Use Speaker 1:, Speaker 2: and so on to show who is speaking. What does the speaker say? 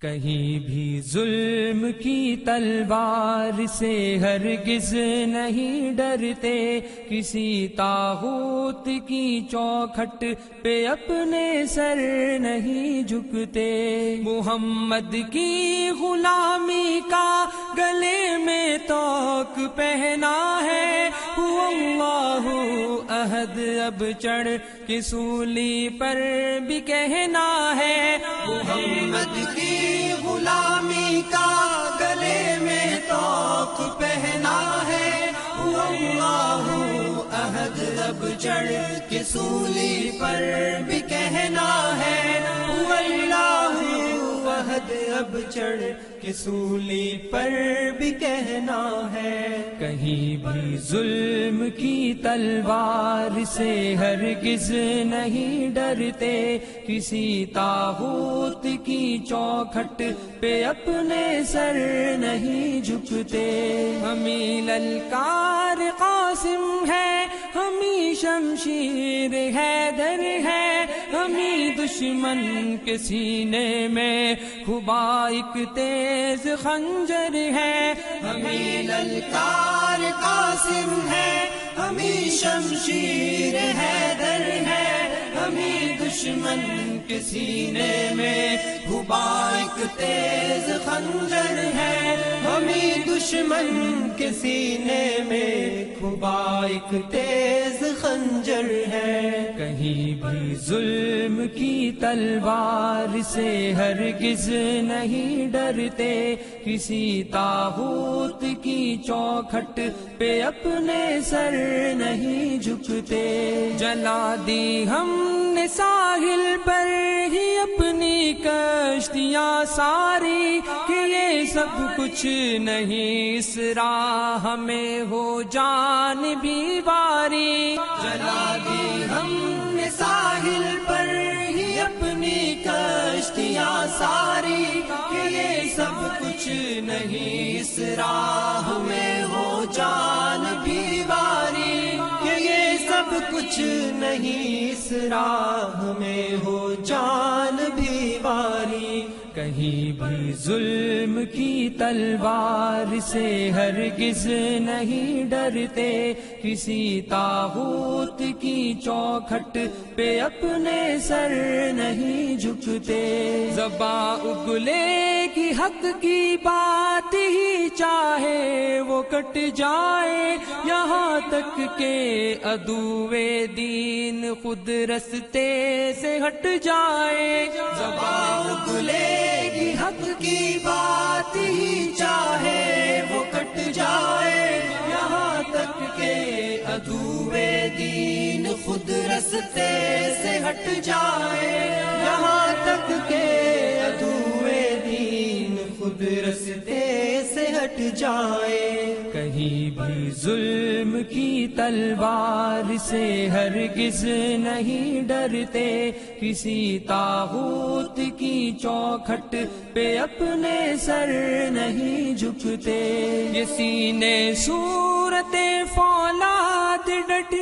Speaker 1: کہیں بھی ظلم کی تلوار سے ہرگز نہیں ڈرتے۔ کسی تاغوت کی چوکھٹ پہ اپنے سر نہیں جھکتے۔ محمد کی غلامی کا گلے میں توک پہنا ہے۔ اللہ عہد اب چڑھ کسولی پر بھی کہنا ہے۔
Speaker 2: محمد کی غلامی کا گلے میں توق پہنا ہے۔ اللہ احد اب چڑھ کے سولی پر۔ اب چڑھ کے سولی پر بھی کہنا ہے،
Speaker 1: کہیں بھی ظلم کی تلوار سے ہرگز نہیں ڈرتے۔ کسی تاغوت کی چوکھٹ پہ اپنے سر نہیں جھکتے۔ ہمیں للکار قاسم ہے ہمیں شمشیر ہے در ہے، ہمیں دشمن کے سینے میں خبا ایک تیز خنجر ہے۔
Speaker 2: ہمیں للکار قاسم ہے، ہمیں شمشیر ہے در ہے۔ ہمیں دشمن کے سینے میں ایک تیز خنجر ہے۔ ہمیں دشمن کے سینے میں ایک تیز خنجر ہے۔
Speaker 1: کہیں بھی ظلم کی تلوار سے ہرگز نہیں ڈرتے۔ کسی تاغوت کی چوکھٹ پہ اپنے سر نہیں جھکتے۔ جلا دی ہم نے ساحل پر ہی اپنی کشتیاں ساری کہ یہ سب کچھ نہیں، اس راہ میں ہو جان بھی باری
Speaker 2: جلا دی ہم نے ساحل پر ہی اپنی کشتیاں ساری کہ یہ سب کچھ نہیں، اس راہ میں ہو جان بھی باری سب کچھ نہیں، اس راہ میں ہو جان
Speaker 1: کہیں بھی ظلم کی تلوار سے ہرگز نہیں ڈرتے۔ کسی تاغوت کی چوکھٹ پہ اپنے سر نہیں جھکتے۔ زبا اگلے کی حق کی بات ہی چاہے وہ کٹ جائے۔ یہاں تک کہ ادوے دین خود رستے سے ہٹ جائے۔
Speaker 2: زبان گلے چاہے وہ کٹ جائے یہاں تک کہ ادھورے دین خود رستے سے ہٹ جائے۔ یہاں تک کہ ادھورے دین خود رستے ہٹ جائے۔
Speaker 1: کہیں بھی ظلم کی تلوار سے ہرگز نہیں ڈرتے۔ کسی تاغوت کی چوکھٹ پہ اپنے سر نہیں جھکتے۔ یہ سینے صورت فولاد ڈٹ